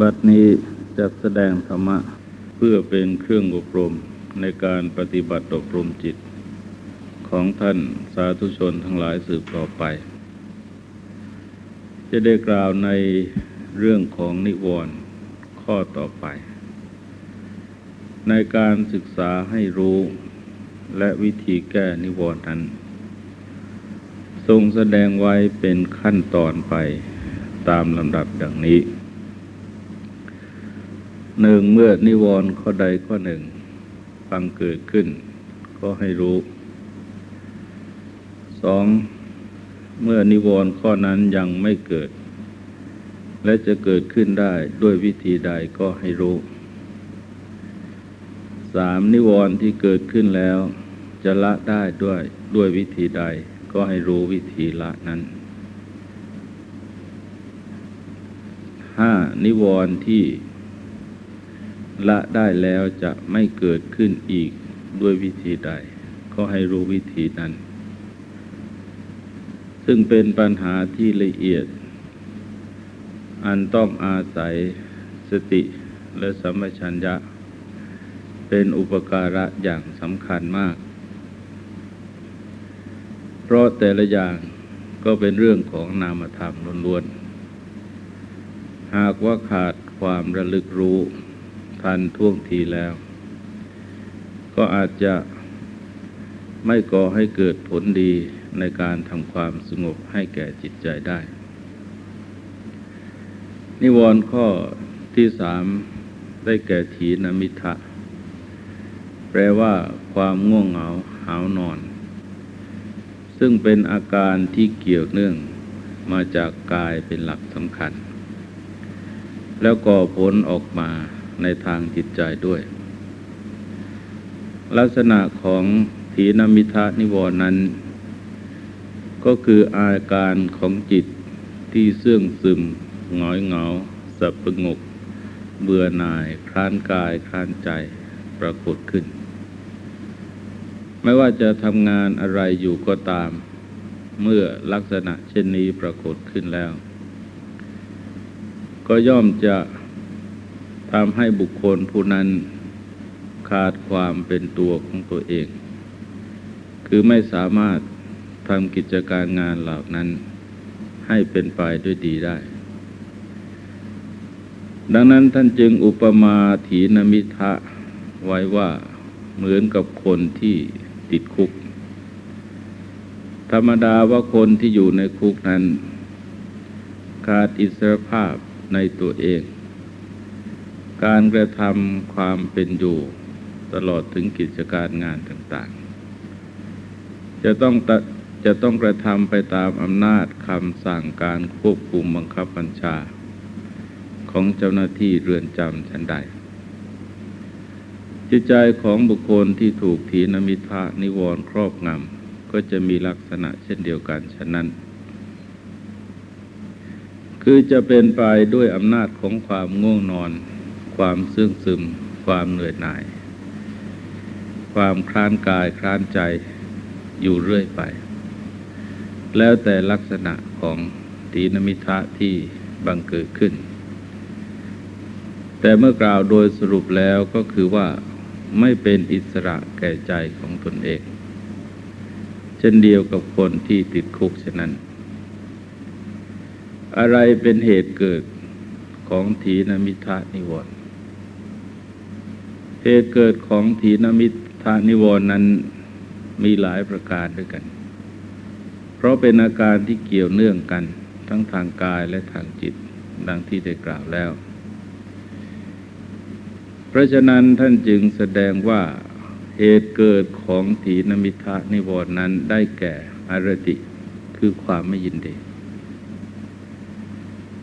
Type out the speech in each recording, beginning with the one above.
บัดนี้จะแสดงธรรมะ เพื่อเป็นเครื่องอบรมในการปฏิบัติอบรมจิต ของท่านสาธุชนทั้งหลายสืบต่อไป จะได้กล่าวในเรื่องของนิวรณ์ข้อต่อไป ในการศึกษาให้รู้และวิธีแก้นิวรณ์นั้น ทรงแสดงไว้เป็นขั้นตอนไปตามลำดับดังนี้ หนึ่งเมื่อนิวรณ์ข้อใดข้อหนึ่งฟังเกิดขึ้น ก็ให้รู้สองเมื่อนิวรณ์ข้อนั้นยังไม่เกิด และจะเกิดขึ้นได้ด้วยวิธีใดก็ให้รู้สามนิวรณ์ที่เกิดขึ้นแล้ว จะละได้ด้วยด้วยวิธีใด ก็ให้รู้วิธีละนั้นห้านิวรณ์ที่ ละได้แล้วจะไม่เกิดขึ้นอีกด้วยวิธีใด ก็ให้รู้วิธีนั้น ซึ่งเป็นปัญหาที่ละเอียด อันต้องอาศัยสติและสัมปชัญญะ เป็นอุปการะอย่างสำคัญมาก เพราะแต่ละอย่างก็เป็นเรื่องของนามธรรมล้วนๆ หากว่าขาดความระลึกรู้ ทันท่วงทีแล้ว ก็อาจจะไม่ก่อให้เกิดผลดีในการทำความสงบให้แก่จิตใจได้ นิวรณ์ข้อที่สามได้แก่ถีนมิทะ แปลว่าความง่วงเหงาหาวนอน ซึ่งเป็นอาการที่เกี่ยวเนื่องมาจากกายเป็นหลักสำคัญ แล้วก่อผลออกมา ในทางจิตใจด้วย ลักษณะของถีนมิทะนิวรนั้น ก็คืออาการของจิตที่เสื่องซึมหงอยเหงา สับประงก เบื่อหน่าย คลานกาย คลานใจปรากฏขึ้น ไม่ว่าจะทำงานอะไรอยู่ก็ตาม เมื่อลักษณะเช่นนี้ปรากฏขึ้นแล้ว ก็ย่อมจะ ทำให้บุคคลผู้นั้นขาดความเป็นตัวของตัวเอง คือไม่สามารถทำกิจการงานเหล่านั้นให้เป็นไปด้วยดีได้ ดังนั้นท่านจึงอุปมาถีนมิทะไว้ว่าเหมือนกับคนที่ติดคุก ธรรมดาว่าคนที่อยู่ในคุกนั้น ขาดอิสรภาพในตัวเอง การกระทำความเป็นอยู่ตลอดถึงกิจการงานต่างๆ จะต้องจะต้องกระทำไปตามอำนาจคำสั่งการควบคุมบังคับบัญชา ของเจ้าหน้าที่เรือนจำชั้นใด จิตใจของบุคคลที่ถูกถีนมิทะนิวรครอบงำก็จะมีลักษณะเช่นเดียวกันฉะนั้น คือจะเป็นไปด้วยอำนาจของความง่วงนอน ความซึ่งซึม ความเหนื่อยหน่าย ความคลานกายคลานใจอยู่เรื่อยไป แล้วแต่ลักษณะของตีนมิทะที่บังเกิดขึ้น แต่เมื่อกล่าวโดยสรุปแล้วก็คือว่าไม่เป็นอิสระแก่ใจของตนเอง เช่นเดียวกับคนที่ติดคุกฉะนั้น อะไรเป็นเหตุเกิดของถีนมิทะนิวรณ์ เหตุเกิดของถีนมิทานิวรนั้นมีหลายประการด้วยกัน เพราะเป็นอาการที่เกี่ยวเนื่องกัน ทั้งทางกายและทางจิตดังที่ได้กล่าวแล้ว เพราะฉะนั้นท่านจึงแสดงว่าเหตุเกิดของถีนมิทะนิวรนั้นได้แก่อารติคือความไม่ยินดี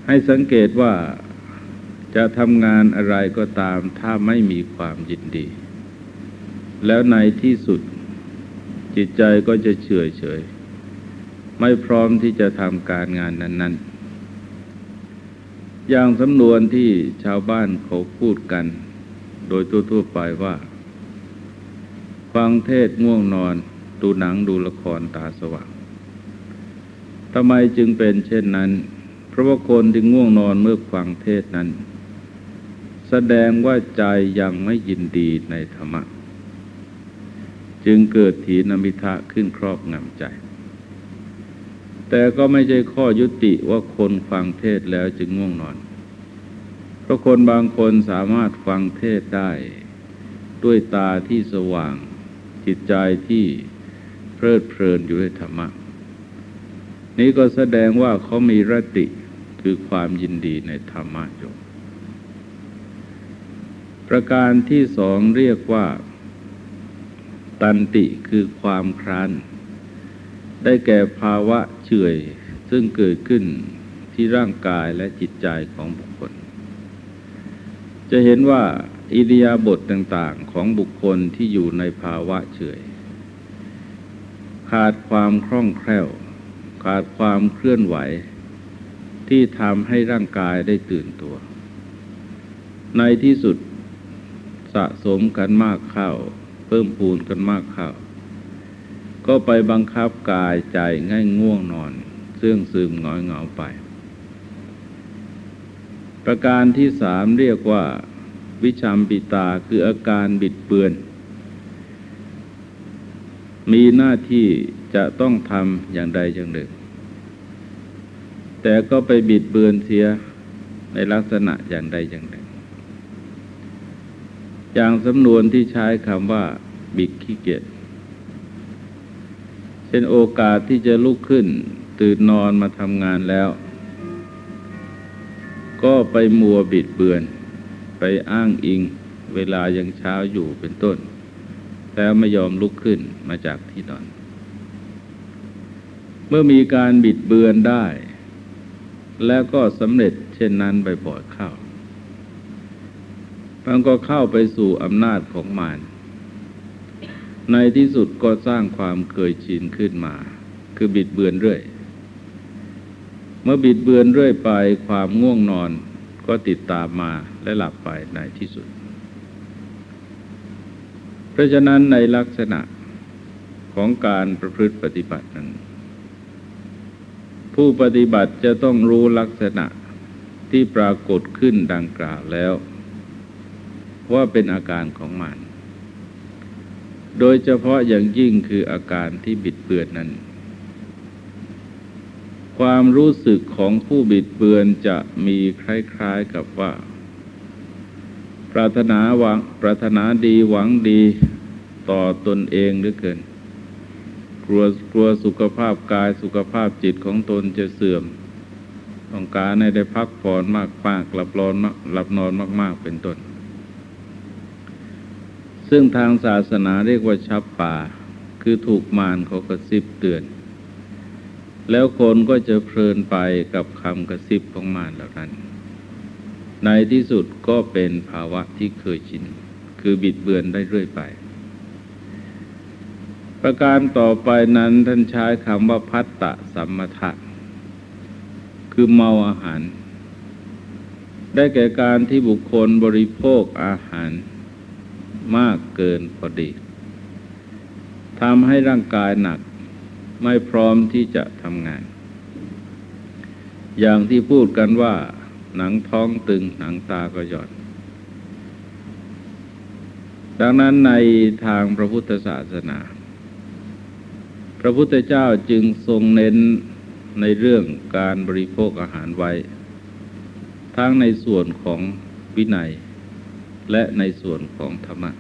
ให้สังเกตว่า จะทำงานอะไรก็ตามถ้าไม่มีความยินดี แล้วในที่สุดจิตใจก็จะเฉยเฉย ไม่พร้อมที่จะทำการงานนั้น ๆ อย่างสำนวนที่ชาวบ้านเขาพูดกัน โดยทั่วๆไปว่า ฟังเทศง่วงนอนดูหนังดูละครตาสว่างทำไมจึงเป็นเช่นนั้น เพราะว่าคนที่ง่วงนอนเมื่อฟังเทศนั้น แสดงว่าใจยังไม่ยินดีในธรรมะ จึงเกิดถีนมิทะขึ้นครอบงำใจ แต่ก็ไม่ใช่ข้อยุติว่าคนฟังเทศแล้วจึงง่วงนอน เพราะคนบางคนสามารถฟังเทศได้ ด้วยตาที่สว่าง จิตใจที่เพลิดเพลินอยู่ด้วยธรรมะ นี้ก็แสดงว่าเขามีรติคือความยินดีในธรรมะอยู่ ประการที่สองเรียกว่า ตันติคือความครานได้แก่ภาวะเฉยซึ่งเกิดขึ้นที่ร่างกายและจิตใจของบุคคล จะเห็นว่าอิริยาบถต่างๆของบุคคลที่อยู่ในภาวะเฉยขาดความคล่องแคล่ว ขาดความเคลื่อนไหว ที่ทำให้ร่างกายได้ตื่นตัว ในที่สุดะสมกันมากเข้า เพิ่มพูนกันมากเข้า ก็ไปบังคับกายใจง่ายง่วงนอนเสื่องซึมหงอยเหงาไป ประการที่สามเรียกว่า วิชัมปิตาคืออาการบิดเบือน มีหน้าที่จะต้องทำอย่างใดอย่างหนึ่ง แต่ก็ไปบิดเบือนเสียในลักษณะอย่างใดอย่างหนึ่ง อย่างสำนวนที่ใช้คำว่า บิดขี้เกียจเช่นโอกาสที่จะลุกขึ้น ตื่นนอนมาทำงานแล้ว ก็ไปมัวบิดเบือน ไปอ้างอิง เวลายังเช้าอยู่เป็นต้น แล้วไม่ยอมลุกขึ้นมาจากที่นอน เมื่อมีการบิดเบือนได้ แล้วก็สำเร็จเช่นนั้นบ่อยๆเข้า มันก็เข้าไปสู่อำนาจของมารในที่สุดก็สร้างความเคยชินขึ้นมา คือบิดเบือนเรื่อย เมื่อบิดเบือนเรื่อยไปความง่วงนอนก็ติดตามมาและหลับไปในที่สุด เพราะฉะนั้นในลักษณะของการประพฤติปฏิบัตินั้น ผู้ปฏิบัติจะต้องรู้ลักษณะที่ปรากฏขึ้นดังกล่าวแล้ว ว่าเป็นอาการของมันโดยเฉพาะอย่างยิ่งคืออาการที่บิดเบือนนั้น ความรู้สึกของผู้บิดเบือนจะมีคล้ายๆกับว่า ปรารถนาหวังปรารถนาดีหวังดีต่อตนเองหรือเกิน กลัวกลัวสุขภาพกายสุขภาพจิตของตนจะเสื่อม ต้องการให้ได้พักผ่อนมากๆหลับนอนหลับนอนมาก ๆ เป็นต้น ซึ่งทางศาสนาเรียกว่าชับป่า คือถูกมารเขากระซิบเตือน แล้วคนก็จะเพลินไปกับคำกระซิบของมารเหล่านั้น ในที่สุดก็เป็นภาวะที่เคยชิน คือบิดเบือนได้เรื่อยไป ประการต่อไปนั้นท่านใช้คำว่าพัตตะสัมมทะคือเมาอาหาร ได้แก่การที่บุคคลบริโภคอาหาร มากเกินพอดีทำให้ร่างกายหนักไม่พร้อมที่จะทำงาน อย่างที่พูดกันว่า หนังท้องตึงหนังตาก็หย่อนดังนั้นในทางพระพุทธศาสนา พระพุทธเจ้าจึงทรงเน้นในเรื่องการบริโภคอาหารไว้ ทั้งในส่วนของวินัย และในส่วนของธรรมะ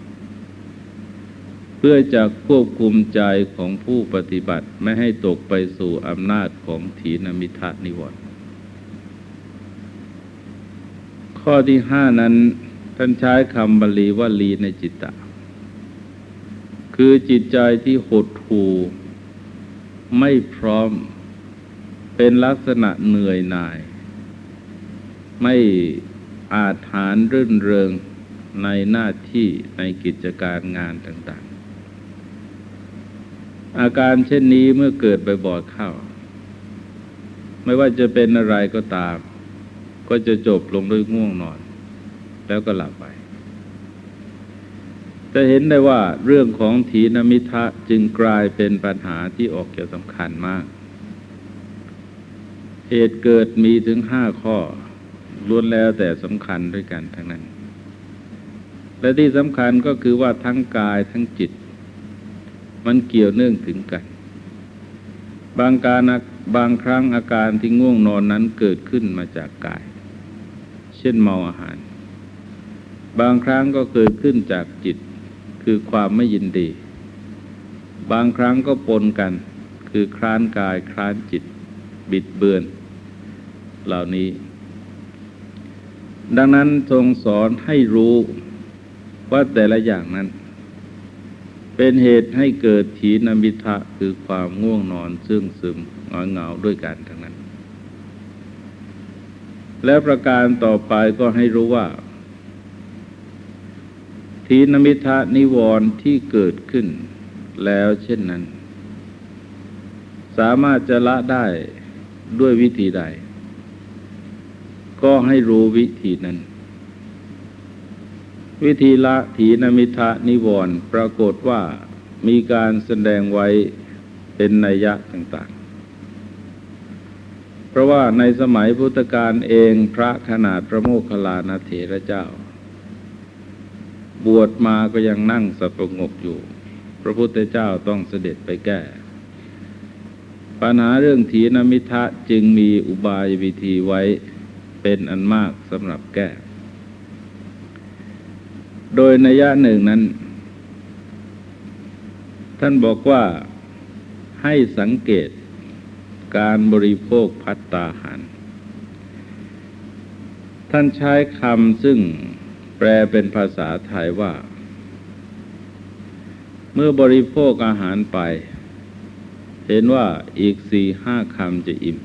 เพื่อจะควบคุมใจของผู้ปฏิบัติไม่ให้ตกไปสู่อำนาจของถีนมิทะนิวรณ์ข้อที่ห้านั้นท่านใช้คำบาลีว่าลีในจิตตะ คือจิตใจที่หดหู่ไม่พร้อมเป็นลักษณะเหนื่อยหน่าย ไม่อาจหารรื่นเริง ในหน้าที่ในกิจการงานต่างๆ อาการเช่นนี้เมื่อเกิดบ่อยๆเข้า ไม่ว่าจะเป็นอะไรก็ตาม ก็จะจบลงด้วยง่วงนอน แล้วก็หลับไปจะเห็นได้ว่าเรื่องของถีนมิทะจึงกลายเป็นปัญหาที่ออกเกี่ยวสำคัญมาก เหตุเกิดมีถึงห้าข้อล้วนแล้วแต่สำคัญด้วยกันทั้งนั้น และที่สำคัญก็คือว่าทั้งกายทั้งจิต มันเกี่ยวเนื่องถึงกัน บางการบางครั้งอาการที่ง่วงนอนนั้นเกิดขึ้นมาจากกาย เช่นเมาอาหาร บางครั้งก็เกิดขึ้นจากจิต คือความไม่ยินดี บางครั้งก็ปนกัน คือคลานกายคลานจิต บิดเบือน เหล่านี้ ดังนั้นทรงสอนให้รู้ ว่าแต่ละอย่างนั้น เป็นเหตุให้เกิดถีนมิทะคือความง่วงนอนซึ่งซึมงอยเหงาด้วยกันทั้งนั้น และประการต่อไปก็ให้รู้ว่า ทีนมิทะนิวรณ์ที่เกิดขึ้นแล้วเช่นนั้น สามารถจะละได้ด้วยวิธีใด ก็ให้รู้วิธีนั้น วิธีละถีนมิทะนิวรณ์ปรากฏว่ามีการแสดงไว้เป็นนัยยะต่างๆ เพราะว่าในสมัยพุทธกาลเองพระขนาดพระโมคคัลลานาเถระเจ้า บวชมาก็ยังนั่งสงบงกอยู่ พระพุทธเจ้าต้องเสด็จไปแก้ ปัญหาเรื่องถีนมิทะจึงมีอุบายวิธีไว้เป็นอันมากสำหรับแก้ โดยนัยหนึ่งนั้น ท่านบอกว่าให้สังเกตการบริโภคพัตตาหาร ท่านใช้คำซึ่งแปลเป็นภาษาไทยว่า เมื่อบริโภคอาหารไป เห็นว่าอีกสี่ห้าคำจะอิ่ม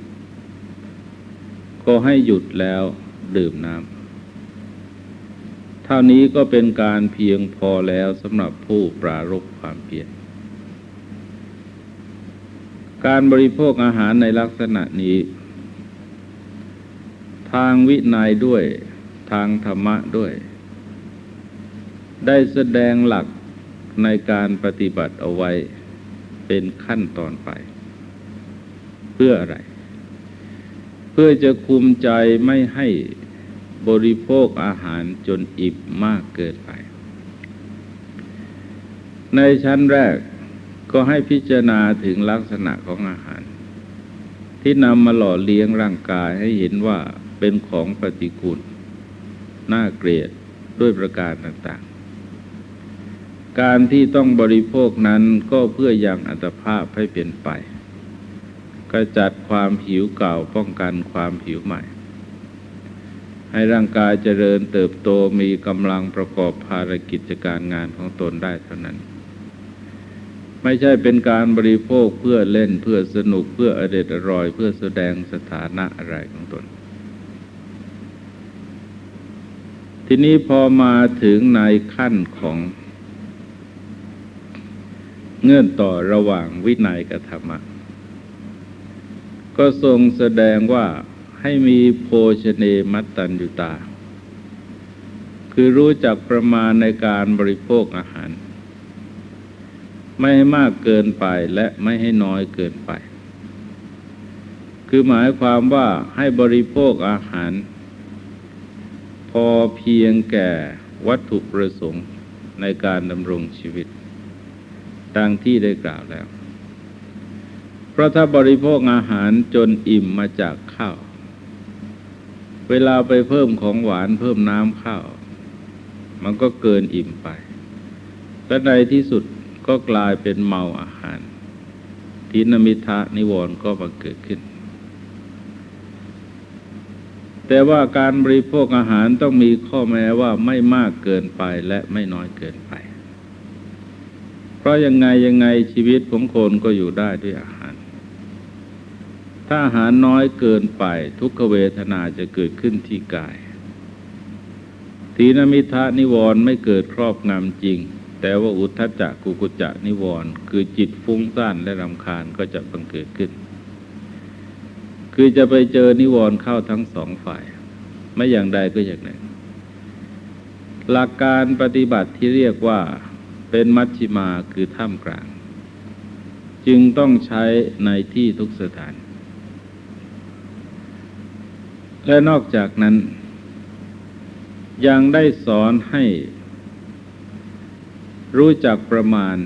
ก็ให้หยุดแล้วดื่มน้ำ เท่านี้ก็เป็นการเพียงพอแล้วสำหรับผู้ปรารบความเพียรการบริโภคอาหารในลักษณะนี้ ทางวินัยด้วยทางธรรมะด้วย ได้แสดงหลักในการปฏิบัติเอาไว้เป็นขั้นตอนไป เพื่ออะไร เพื่อจะคุมใจไม่ให้ บริโภคอาหารจนอิ่มมากเกินไป ในชั้นแรกก็ให้พิจารณาถึงลักษณะของอาหาร ที่นำมาหล่อเลี้ยงร่างกายให้เห็นว่าเป็นของปฏิกูลน่าเกลียดด้วยประการต่างๆ การที่ต้องบริโภคนั้นก็เพื่อยังอัตภาพให้เปลี่ยนไปกระจัดความหิวเก่าป้องกันความหิวใหม่ ให้ร่างกายเจริญเติบโตมีกำลังประกอบภารกิจการงานของตนได้เท่านั้น ไม่ใช่เป็นการบริโภคเพื่อเล่นเพื่อสนุกเพื่ออเด็ดอร่อย เพื่อแสดงสถานะอะไรของตน ทีนี้พอมาถึงในขั้นของเงื่อนต่อระหว่างวินัยกับธรรมะ ก็ทรงแสดงว่า ให้มีโภชเนมัตตัญญุตา คือรู้จักประมาณในการบริโภคอาหาร ไม่ให้มากเกินไปและไม่ให้น้อยเกินไป คือหมายความว่าให้บริโภคอาหาร พอเพียงแก่วัตถุประสงค์ในการดำรงชีวิต ดังที่ได้กล่าวแล้ว เพราะถ้าบริโภคอาหารจนอิ่มมาจากข้าว เวลาไปเพิ่มของหวานเพิ่มน้ำข้าว มันก็เกินอิ่มไป และในที่สุดก็กลายเป็นเมาอาหาร ทินมิทะนิวรณ์ก็บังเกิดขึ้น แต่ว่าการบริโภคอาหารต้องมีข้อแม้ว่าไม่มากเกินไปและไม่น้อยเกินไป เพราะยังไงยังไงชีวิตของคนก็อยู่ได้ด้วยอาหาร ถ้าอาหารน้อยเกินไปทุกขเวทนาจะเกิดขึ้นที่กาย ทีนมิทะนิวรณ์ไม่เกิดครอบงำจริง แต่ว่าอุทธจักกุกุจักนิวรณ์คือจิตฟุ้งซ่านและรำคาญก็จะบังเกิดขึ้น คือจะไปเจอนิวรณ์เข้าทั้งสองฝ่าย ไม่อย่างใดก็อย่างหนึ่ง หลักการปฏิบัติที่เรียกว่าเป็นมัชชิมาคือท่ามกลาง จึงต้องใช้ในที่ทุกสถาน และนอกจากนั้น ยังได้สอนให้ รู้จักประมาณ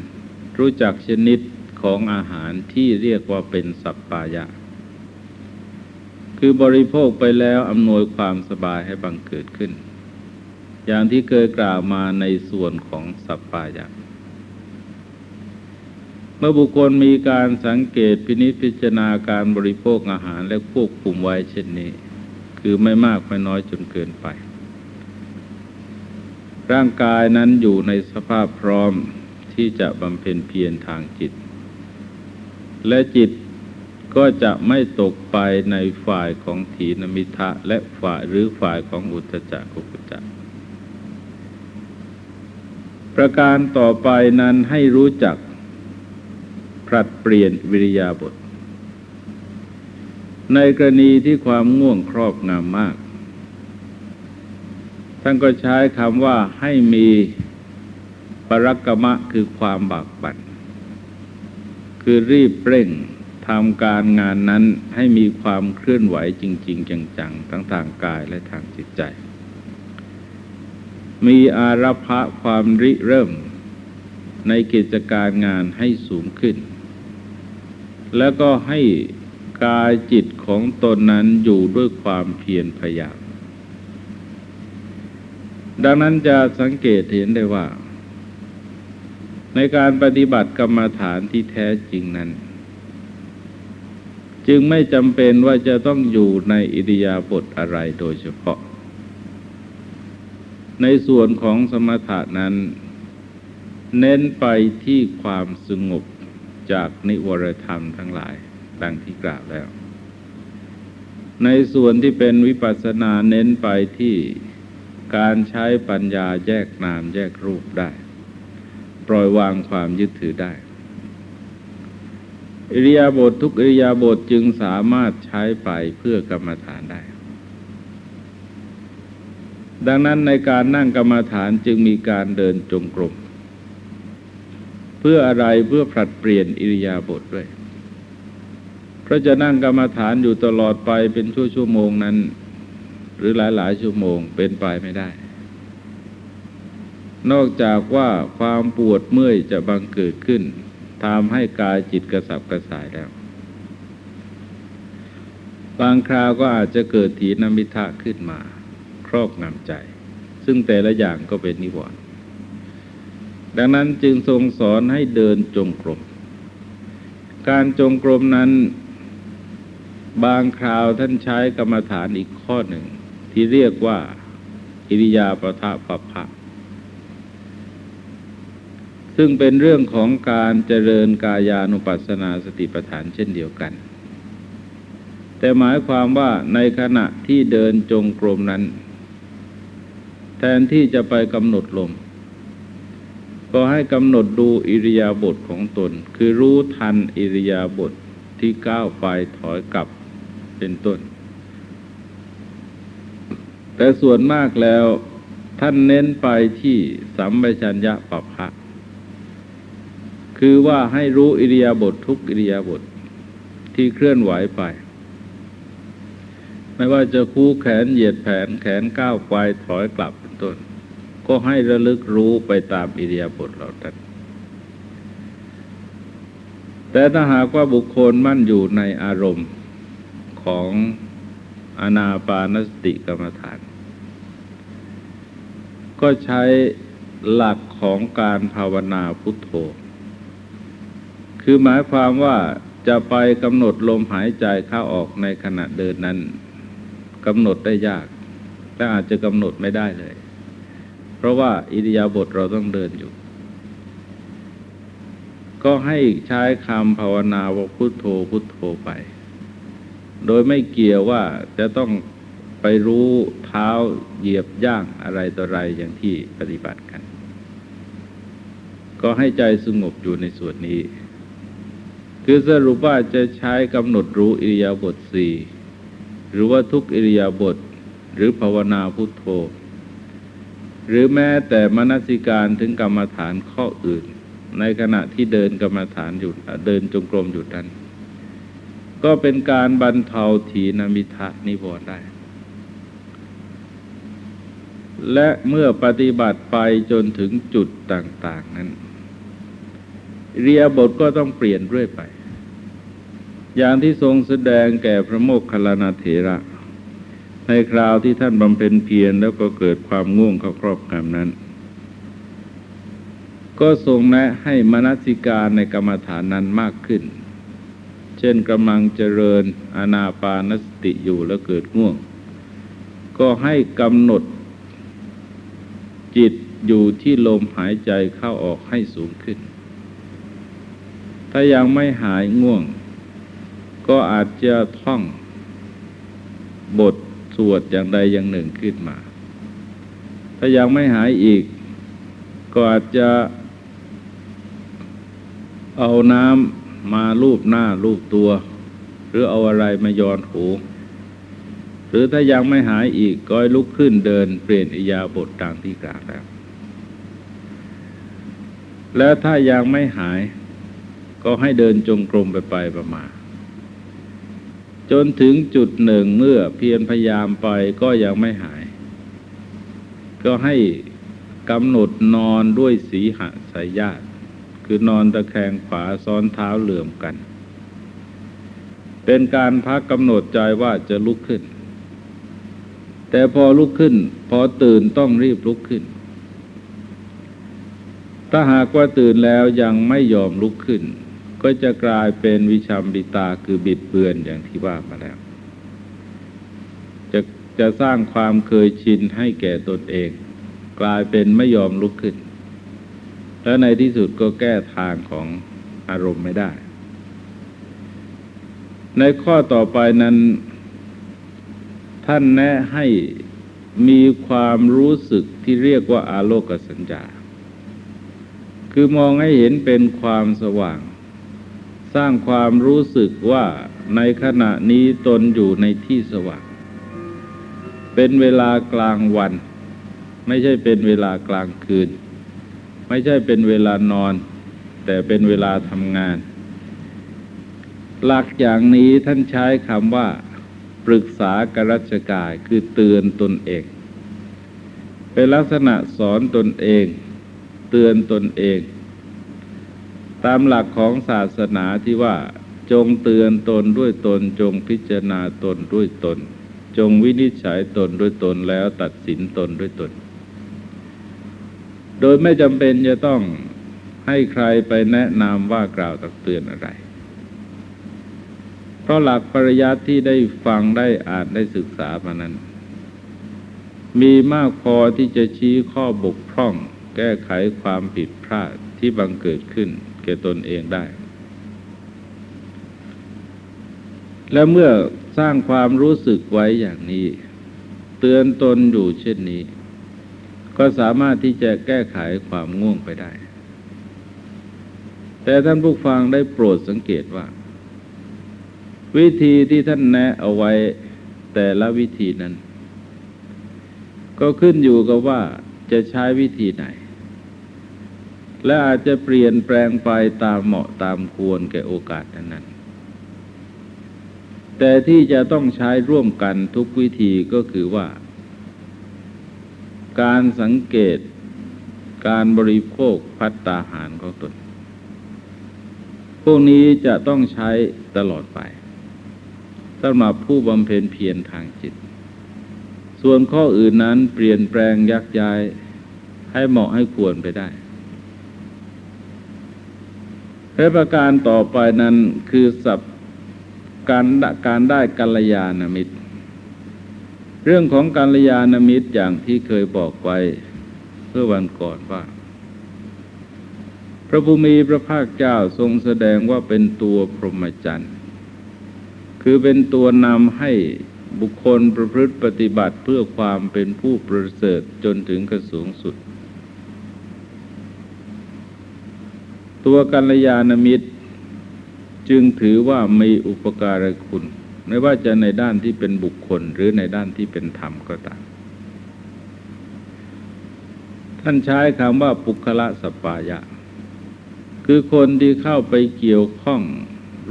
รู้จักชนิดของอาหารที่เรียกว่าเป็นสัปปายะ คือบริโภคไปแล้วอำนวยความสบายให้บังเกิดขึ้น อย่างที่เคยกล่าวมาในส่วนของสัปปายะ เมื่อบุคคลมีการสังเกตพินิจพิจารณาการบริโภคอาหารและควบคุมไว้เช่นนี้ คือไม่มากไม่น้อยจนเกินไป ร่างกายนั้นอยู่ในสภาพพร้อมที่จะบำเพ็ญเพียรทางจิต และจิตก็จะไม่ตกไปในฝ่ายของถีนมิทะและฝ่ายหรือฝ่ายของอุตจักกุกุจักประการต่อไปนั้นให้รู้จักผลัดเปลี่ยนวิริยาบท ในกรณีที่ความง่วงครอบงำมาก ท่านก็ใช้คำว่าให้มีปรักกมะคือความบากบั่นคือรีบเร่งทำการงานนั้นให้มีความเคลื่อนไหวจริง ๆ จังๆ ทั้งทางกายและทางจิตใจ มีอารพะความริเริ่ม ในกิจการงานให้สูงขึ้น แล้วก็ให้ กายจิตของตนนั้นอยู่ด้วยความเพียรพยายาม ดังนั้นจะสังเกตเห็นได้ว่า ในการปฏิบัติกรรมฐานที่แท้จริงนั้น จึงไม่จำเป็นว่าจะต้องอยู่ในอิริยาบถอะไรโดยเฉพาะ ในส่วนของสมถะนั้น เน้นไปที่ความสงบจากนิวรธรรมทั้งหลาย ดังที่กล่าวแล้ว ในส่วนที่เป็นวิปัสสนาเน้นไปที่การใช้ปัญญาแยกนามแยกรูปได้ ปล่อยวางความยึดถือได้ อิริยาบถททุกอิริยาบถจึงสามารถใช้ไปเพื่อกรรมฐานได้ ดังนั้นในการนั่งกรรมฐานจึงมีการเดินจงกรมเพื่ออะไรเพื่อผลัดเปลี่ยนอิริยาบถด้วย เพราะจะนั่งกรรมฐานอยู่ตลอดไปเป็นชั่วชั่วโมงนั้น หรือหลายหลายชั่วโมงเป็นไปไม่ได้ นอกจากว่าความปวดเมื่อยจะบังเกิดขึ้นทำให้กายจิตกระสับกระส่ายแล้ว บางคราวก็อาจจะเกิดถีนมิทะขึ้นมา ครอบงำใจ ซึ่งแต่ละอย่างก็เป็นนิวรณ์ดังนั้นจึงทรงสอนให้เดินจงกรม การจงกรมนั้น บางคราวท่านใช้กรรมฐานอีกข้อหนึ่ง ที่เรียกว่า อิริยาปทะปะพะซึ่งเป็นเรื่องของการเจริญกายานุปัสสนาสติปัฏฐานเช่นเดียวกัน แต่หมายความว่าในขณะที่เดินจงกรมนั้น แทนที่จะไปกำหนดลม ก็ให้กำหนดดูอิริยาบถของตน คือรู้ทันอิริยาบถทที่ก้าวไปถอยกลับ เป็นต้น แต่ส่วนมากแล้วท่านเน้นไปที่สัมปชัญญะปปภะคือว่าให้รู้อิริยาบถททุกอิริยาบถทที่เคลื่อนไหวไป ไม่ว่าจะคู่แขนเหยียดแผนแขนก้าวไปถอยกลับเป็นต้น ก็ให้ระลึกรู้ไปตามอิริยาบถเหล่านั้นแต่ถ้าหากว่าบุคคลมั่นอยู่ในอารมณ์ ของอนาปานสติกรรมฐาน ก็ใช้หลักของการภาวนาพุทโธ คือหมายความว่าจะไปกำหนดลมหายใจเข้าออกในขณะเดินนั้นกำหนดได้ยากและอาจจะกำหนดไม่ได้เลย เพราะว่าอิริยาบถเราต้องเดินอยู่ ก็ให้ใช้คำภาวนาว่าพุทโธพุทโธไป โดยไม่เกี่ยวว่าจะต้องไปรู้เท้าเหยียบย่างอะไรต่ออะไรอย่างที่ปฏิบัติกัน ก็ให้ใจสงบอยู่ในส่วนนี้ คือสรุปว่าจะใช้กำหนดรู้อิริยาบถสี่หรือว่าทุกอิริยาบถหรือภาวนาพุทโธ หรือแม้แต่มนสิการถึงกรรมฐานข้ออื่น ในขณะที่เดินกรรมฐานอยู่เดินจงกรมอยู่นั้น ก็เป็นการบรรเทาถีนมิทะนิวรณ์ได้ และเมื่อปฏิบัติไปจนถึงจุดต่าง ๆ นั้น เรียบทก็ต้องเปลี่ยนเรื่อยไป อย่างที่ทรงแสดงแก่พระโมคคัลลานาเถระ ในคราวที่ท่านบำเพ็ญเพียรแล้วก็เกิดความง่วงเข้าครอบงำนั้น ก็ทรงแนะให้มนสิการในกรรมฐานนั้นมากขึ้น เช่นกำลังเจริญอานาปานสติอยู่แล้วเกิดง่วง ก็ให้กำหนดจิตอยู่ที่ลมหายใจเข้าออกให้สูงขึ้น ถ้ายังไม่หายง่วง ก็อาจจะท่องบทสวดอย่างใดอย่างหนึ่งขึ้นมา ถ้ายังไม่หายอีก ก็อาจจะเอาน้ำ มาลูบหน้าลูบตัว หรือเอาอะไรมายอนหู หรือถ้ายังไม่หายอีกก็ลุกขึ้นเดินเปลี่ยนอิยาบทต่างที่กล่าวแล้ว แล้วถ้ายังไม่หาย ก็ให้เดินจงกรมไปไปประมาณจนถึงจุดหนึ่งเมื่อเพียรพยายามไปก็ยังไม่หาย ก็ให้กำหนดนอนด้วยสีหสายญาติ คือนอนตะแคงขวาซ้อนเท้าเหลื่อมกัน เป็นการพักกำหนดใจว่าจะลุกขึ้น แต่พอลุกขึ้น พอตื่นต้องรีบลุกขึ้น ถ้าหากว่าตื่นแล้วยังไม่ยอมลุกขึ้น ก็จะกลายเป็นวิชัมบิตาคือบิดเบือนอย่างที่ว่ามาแล้ว จะจะสร้างความเคยชินให้แก่ตนเอง กลายเป็นไม่ยอมลุกขึ้น แล้วในที่สุดก็แก้ทางของอารมณ์ไม่ได้ ในข้อต่อไปนั้น ท่านแนะให้มีความรู้สึกที่เรียกว่าอาโลกสัญญาคือมองให้เห็นเป็นความสว่าง สร้างความรู้สึกว่าในขณะนี้ตนอยู่ในที่สว่าง เป็นเวลากลางวัน ไม่ใช่เป็นเวลากลางคืน ไม่ใช่เป็นเวลานอน แต่เป็นเวลาทำงาน หลักอย่างนี้ท่านใช้คำว่า ปรึกษากรัชกายคือเตือนตนเอง เป็นลักษณะสอนตนเอง เตือนตนเอง ตามหลักของศาสนาที่ว่าจงเตือนตนด้วยตน จงพิจารณาตนด้วยตน จงวินิจฉัยตนด้วยตนแล้วตัดสินตนด้วยตน โดยไม่จำเป็นจะต้องให้ใครไปแนะนำว่ากล่าวตักเตือนอะไร เพราะหลักปริยัติที่ได้ฟังได้อ่านได้ศึกษามานั้น มีมากพอที่จะชี้ข้อบกพร่อง แก้ไขความผิดพลาดที่บังเกิดขึ้นแก่ตนเองได้ และเมื่อสร้างความรู้สึกไว้อย่างนี้ เตือนตนอยู่เช่นนี้ ก็สามารถที่จะแก้ไขความง่วงไปได้ แต่ท่านผู้ฟังได้โปรดสังเกตว่า วิธีที่ท่านแนะเอาไว้แต่ละวิธีนั้น ก็ขึ้นอยู่กับว่าจะใช้วิธีไหน และอาจจะเปลี่ยนแปลงไปตามเหมาะตามควรแก่โอกาสนั้นแต่ที่จะต้องใช้ร่วมกันทุกวิธีก็คือว่า การสังเกตการบริโภคพัตตาหารของตน พวกนี้จะต้องใช้ตลอดไปสำหรับผู้บำเพ็ญเพียรทางจิต ส่วนข้ออื่นนั้นเปลี่ยนแปลงยักย้ายให้เหมาะให้ควรไปได้และประการต่อไปนั้นคือสับการการได้กัลยาณมิตร เรื่องของกัลยาณมิตรอย่างที่เคยบอกไว้เมื่อวันก่อนว่า พระภูมิพระภาคเจ้าทรงแสดงว่าเป็นตัวพรหมจรรย์คือเป็นตัวนำให้บุคคลประพฤติปฏิบัติเพื่อความเป็นผู้ประเสริฐจนถึงกระสูงสุด ตัวกัลยาณมิตร จึงถือว่ามีอุปการคุณ ไม่ว่าจะในด้านที่เป็นบุคคลหรือในด้านที่เป็นธรรมก็ตาม ท่านใช้คำว่าปุคละสปายะ คือคนที่เข้าไปเกี่ยวข้อง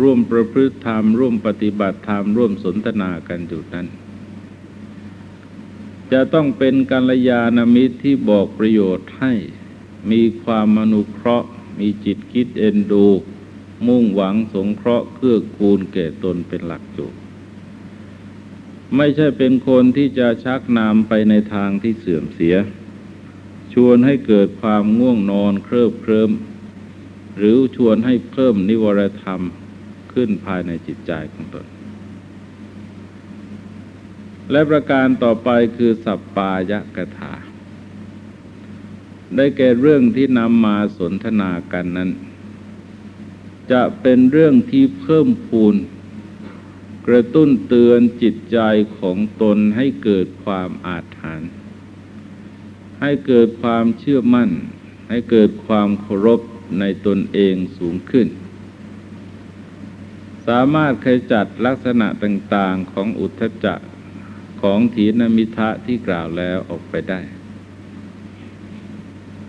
ร่วมประพฤติธรรม ร่วมปฏิบัติธรรม ร่วมสนทนากันอยู่นั้น จะต้องเป็นกัลยาณมิตรที่บอกประโยชน์ให้ มีความมนุเคราะห์ มีจิตคิดเอ็นดูมุ่งหวังสงเคราะห์เกื้อกูลแก่ตนเป็นหลักจุ ไม่ใช่เป็นคนที่จะชักนำไปในทางที่เสื่อมเสีย ชวนให้เกิดความง่วงนอนเคริบเคริมหรือชวนให้เพิ่มนิวรธรรมขึ้นภายในจิตใจของตน และประการต่อไปคือสัปปายะกถา ได้แก่เรื่องที่นำมาสนทนากันนั้น จะเป็นเรื่องที่เพิ่มพูน กระตุ้นเตือนจิตใจของตนให้เกิดความอาถรรพ์ให้เกิดความเชื่อมั่น ให้เกิดความเคารพในตนเองสูงขึ้น สามารถขจัดลักษณะต่างๆของอุทธจักของถีนมิทะที่กล่าวแล้วออกไปได้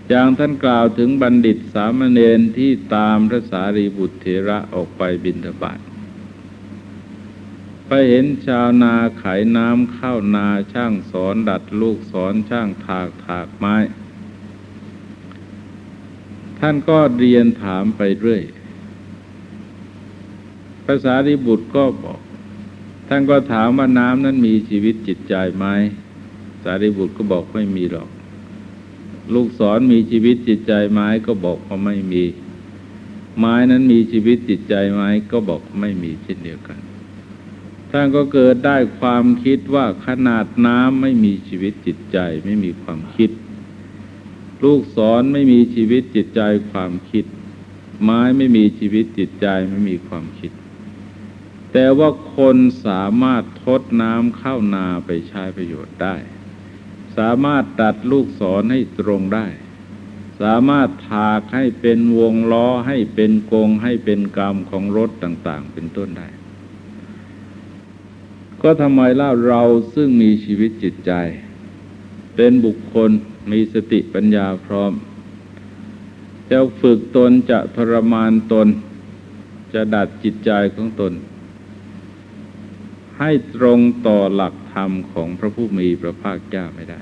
อย่างท่านกล่าวถึงบัณฑิตสามเณรที่ตามพระสารีบุตรเถระออกไปบิณฑบาต ไปเห็นชาวนาขายน้ำข้าวนาช่างสอนดัดลูกสอนช่างถากถากไม้ ท่านก็เรียนถามไปเรื่อยภาษาริบุตรก็บอก ท่านก็ถามว่าน้ำนั้นมีชีวิตจิตใจไหมสารีบุตรก็บอกไม่มีหรอก ลูกศรมีชีวิตจิตใจไหมก็บอกว่าไม่มี ไม้นั้นมีชีวิตจิตใจไหมก็บอกไม่มีเช่นเดียวกัน ท่านก็เกิดได้ความคิดว่าขนาดน้ำไม่มีชีวิตจิตใจไม่มีความคิด ลูกศรไม่มีชีวิตจิตใจความคิด ไม้ไม่มีชีวิตจิตใจไม่มีความคิด แต่ว่าคนสามารถทดน้ำเข้านาไปใช้ประโยชน์ได้ สามารถตัดลูกศรให้ตรงได้ สามารถถากให้เป็นวงล้อให้เป็นกงให้เป็นกรรมของรถต่าง ๆ เป็นต้นได้ ก็ทำไมเล่าเราซึ่งมีชีวิตจิตใจ เป็นบุคคลมีสติปัญญาพร้อม จะฝึกตนจะทรมานตน จะดัดจิตใจของตน ให้ตรงต่อหลักธรรมของพระผู้มีพระภาคเจ้าไม่ได้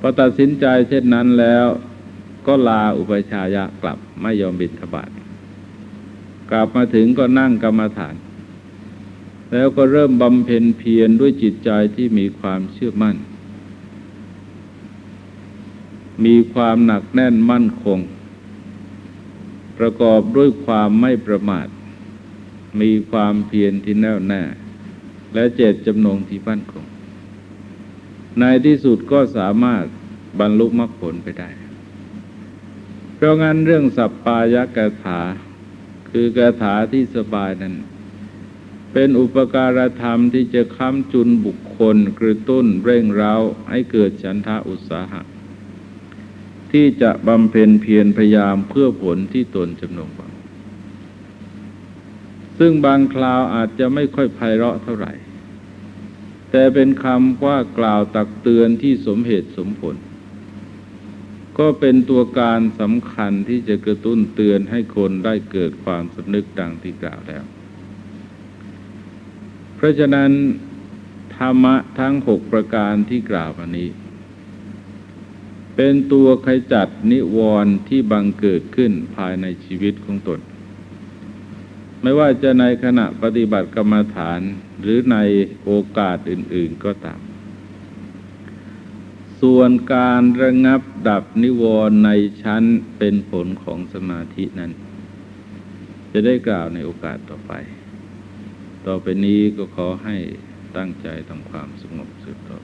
พอตัดสินใจเช่นนั้นแล้วก็ลาอุปชายะกลับไม่ยอมบิณฑบาตกลับมาถึงก็นั่งกรรมฐาน แล้วก็เริ่มบำเพ็ญเพียรด้วยจิตใจที่มีความเชื่อมั่น มีความหนักแน่นมั่นคง ประกอบด้วยความไม่ประมาท มีความเพียรที่แน่วแน่ และเจตจำนงที่มั่นคง ในที่สุดก็สามารถบรรลุมรรคผลไปได้ เพราะงั้นเรื่องสัปปายกถาคือกถาที่สบายนั้น เป็นอุปการธรรมที่จะค้ำจุนบุคคลกระตุ้นเร่งเร้าให้เกิดฉันทะอุตสาหะ ที่จะบำเพ็ญเพียรพยายามเพื่อผลที่ตนจำนงหวังซึ่งบางคราวอาจจะไม่ค่อยไพเราะเท่าไหร่ แต่เป็นคำว่ากล่าวตักเตือนที่สมเหตุสมผล ก็เป็นตัวการสำคัญที่จะกระตุ้นเตือนให้คนได้เกิดความสำนึกดังที่กล่าวแล้ว เพราะฉะนั้นธรรมะทั้งหกประการที่กล่าวมานี้ เป็นตัวขจัดนิวรณ์ที่บังเกิดขึ้นภายในชีวิตของตน ไม่ว่าจะในขณะปฏิบัติกรรมฐานหรือในโอกาสอื่น ๆก็ตาม ส่วนการระงับดับนิวรณ์ในชั้นเป็นผลของสมาธินั้น จะได้กล่าวในโอกาสต่อไป ต่อไปนี้ก็ขอให้ตั้งใจทำความสงบสืบต่อ